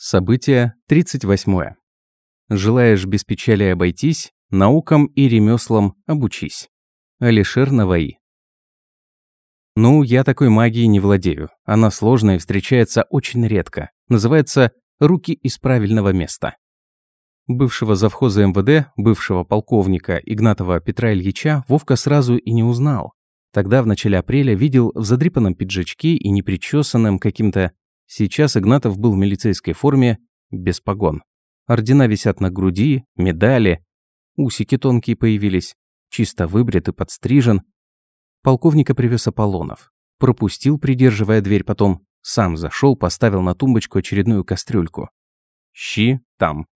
Событие 38. Желаешь без печали обойтись, наукам и ремеслам обучись. Алишер Наваи. Ну, я такой магией не владею. Она сложная и встречается очень редко. Называется «руки из правильного места». Бывшего завхоза МВД, бывшего полковника Игнатова Петра Ильича Вовка сразу и не узнал. Тогда, в начале апреля, видел в задрипанном пиджачке и непричесанном каким-то Сейчас Игнатов был в милицейской форме, без погон. Ордена висят на груди, медали. Усики тонкие появились, чисто выбрит и подстрижен. Полковника привез Аполлонов. Пропустил, придерживая дверь, потом сам зашел, поставил на тумбочку очередную кастрюльку. Щи там.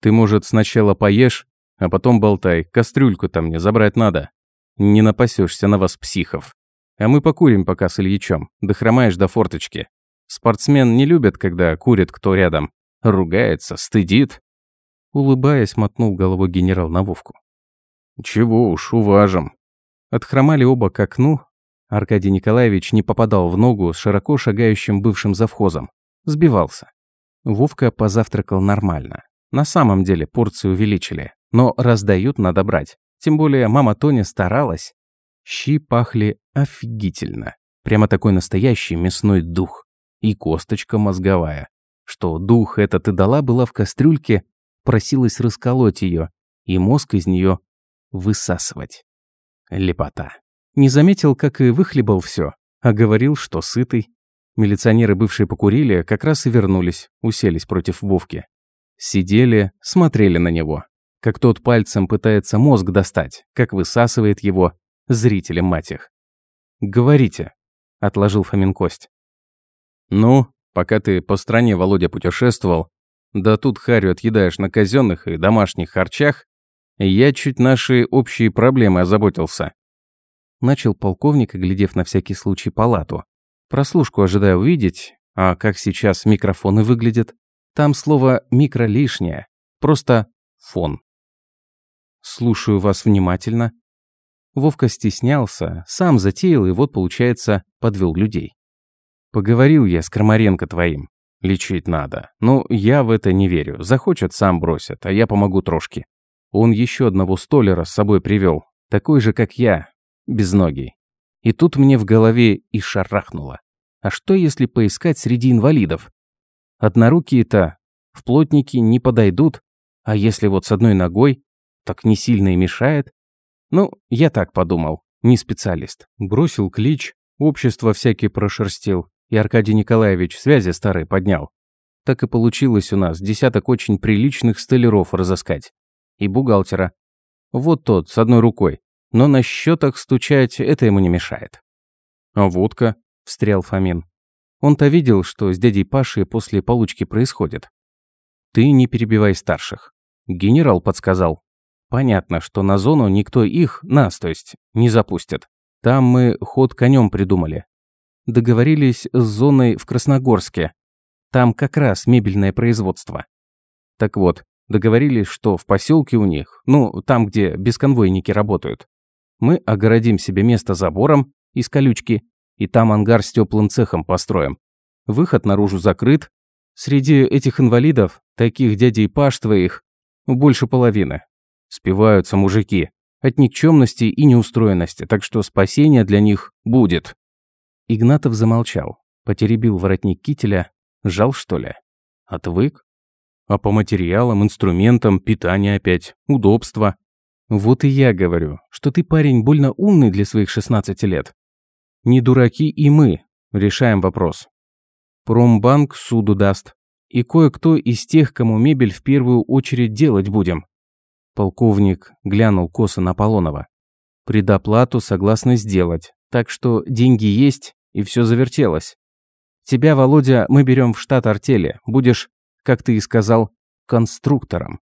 Ты, может, сначала поешь, а потом болтай. Кастрюльку-то мне забрать надо. Не напасешься на вас, психов. А мы покурим пока с Ильичом. Дохромаешь до форточки. Спортсмен не любит, когда курит кто рядом. Ругается, стыдит. Улыбаясь, мотнул головой генерал на Вовку. «Чего уж, уважим». Отхромали оба к окну. Аркадий Николаевич не попадал в ногу с широко шагающим бывшим завхозом. Сбивался. Вовка позавтракал нормально. На самом деле порцию увеличили. Но раздают надо брать. Тем более мама Тоня старалась. Щи пахли офигительно. Прямо такой настоящий мясной дух и косточка мозговая. Что дух этот и дала была в кастрюльке, просилась расколоть ее и мозг из нее высасывать. Лепота. Не заметил, как и выхлебал все, а говорил, что сытый. Милиционеры, бывшие покурили, как раз и вернулись, уселись против Вовки. Сидели, смотрели на него. Как тот пальцем пытается мозг достать, как высасывает его, зрителям мать их. «Говорите», — отложил Фомин кость. «Ну, пока ты по стране, Володя, путешествовал, да тут харю отъедаешь на казенных и домашних харчах, я чуть наши общие проблемы озаботился». Начал полковник, оглядев на всякий случай палату. Прослушку ожидая увидеть, а как сейчас микрофоны выглядят. Там слово «микро» лишнее, просто «фон». «Слушаю вас внимательно». Вовка стеснялся, сам затеял и вот, получается, подвел людей. Поговорил я с Крамаренко твоим. Лечить надо. Ну, я в это не верю. Захочет, сам бросят, а я помогу трошки. Он еще одного столера с собой привел, такой же, как я, без ноги. И тут мне в голове и шарахнуло. А что, если поискать среди инвалидов? Однорукие-то в плотники не подойдут, а если вот с одной ногой, так не сильно и мешает. Ну, я так подумал, не специалист. Бросил клич, общество всякие прошерстил, и Аркадий Николаевич связи старые поднял. Так и получилось у нас десяток очень приличных столяров разыскать. И бухгалтера. Вот тот, с одной рукой. Но на счетах стучать это ему не мешает. А водка, встрял Фомин. Он-то видел, что с дядей Пашей после получки происходит. Ты не перебивай старших. Генерал подсказал. Понятно, что на зону никто их, нас, то есть, не запустит. Там мы ход конем придумали договорились с зоной в Красногорске. Там как раз мебельное производство. Так вот, договорились, что в поселке у них, ну, там, где бесконвойники работают, мы огородим себе место забором из колючки, и там ангар с теплым цехом построим. Выход наружу закрыт. Среди этих инвалидов, таких дядей Паш твоих, больше половины. Спиваются мужики. От никчемности и неустроенности, так что спасение для них будет. Игнатов замолчал, потеребил воротник кителя. Жал, что ли? Отвык? А по материалам, инструментам, питание опять, удобство. Вот и я говорю, что ты парень больно умный для своих 16 лет. Не дураки и мы решаем вопрос. Промбанк суду даст. И кое-кто из тех, кому мебель в первую очередь делать будем. Полковник глянул косо на Полонова. Предоплату согласны сделать, так что деньги есть, и все завертелось. Тебя, Володя, мы берем в штат артели. Будешь, как ты и сказал, конструктором.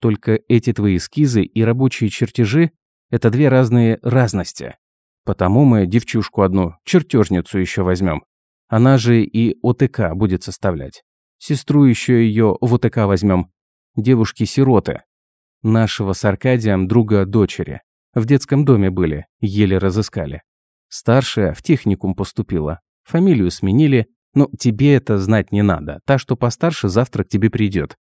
Только эти твои эскизы и рабочие чертежи – это две разные разности. Потому мы девчушку одну, чертежницу еще возьмем. Она же и ОТК будет составлять. Сестру еще ее в ОТК возьмем. Девушки-сироты. Нашего с Аркадием друга дочери. В детском доме были, еле разыскали. Старшая в техникум поступила. Фамилию сменили, Но тебе это знать не надо. Та, что постарше, завтра к тебе придет.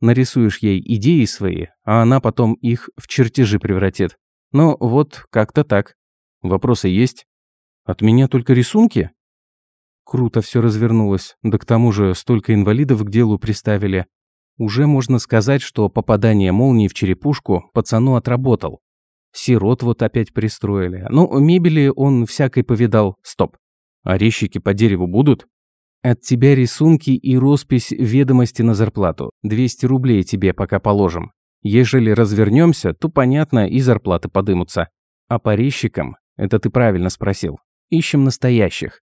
Нарисуешь ей идеи свои, а она потом их в чертежи превратит. Но вот как-то так. Вопросы есть? От меня только рисунки? Круто все развернулось. Да к тому же столько инвалидов к делу приставили. Уже можно сказать, что попадание молнии в черепушку пацану отработал. Сирот вот опять пристроили. Ну, мебели он всякой повидал. Стоп. А резчики по дереву будут? От тебя рисунки и роспись ведомости на зарплату. 200 рублей тебе пока положим. Ежели развернемся, то, понятно, и зарплаты подымутся. А по резчикам, это ты правильно спросил, ищем настоящих.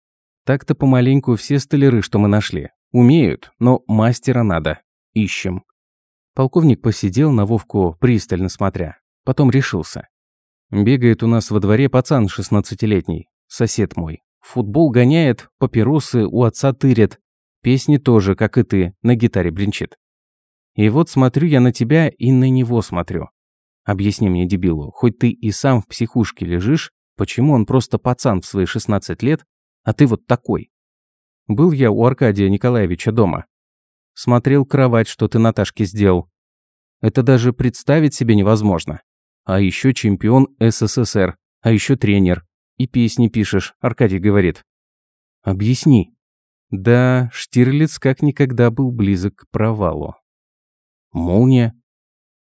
Так-то помаленьку все столяры, что мы нашли. Умеют, но мастера надо. Ищем. Полковник посидел на Вовку пристально смотря. Потом решился. Бегает у нас во дворе пацан шестнадцатилетний, сосед мой. Футбол гоняет, папиросы у отца тырят. Песни тоже, как и ты, на гитаре бренчит. И вот смотрю я на тебя и на него смотрю. Объясни мне, дебилу, хоть ты и сам в психушке лежишь, почему он просто пацан в свои 16 лет, а ты вот такой? Был я у Аркадия Николаевича дома. Смотрел кровать, что ты Наташке сделал. Это даже представить себе невозможно. А еще чемпион СССР, а еще тренер. И песни пишешь, Аркадий говорит. Объясни. Да, Штирлиц как никогда был близок к провалу. Молния?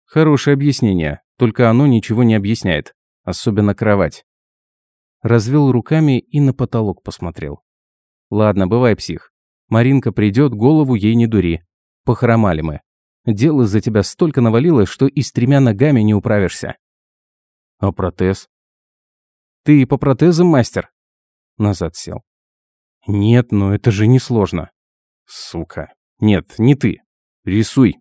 Хорошее объяснение, только оно ничего не объясняет. Особенно кровать. Развел руками и на потолок посмотрел. Ладно, бывай псих. Маринка придет, голову ей не дури. Похромали мы. Дел из-за тебя столько навалилось, что и с тремя ногами не управишься. А протез? Ты по протезам мастер? Назад сел. Нет, но это же несложно. Сука. Нет, не ты. Рисуй.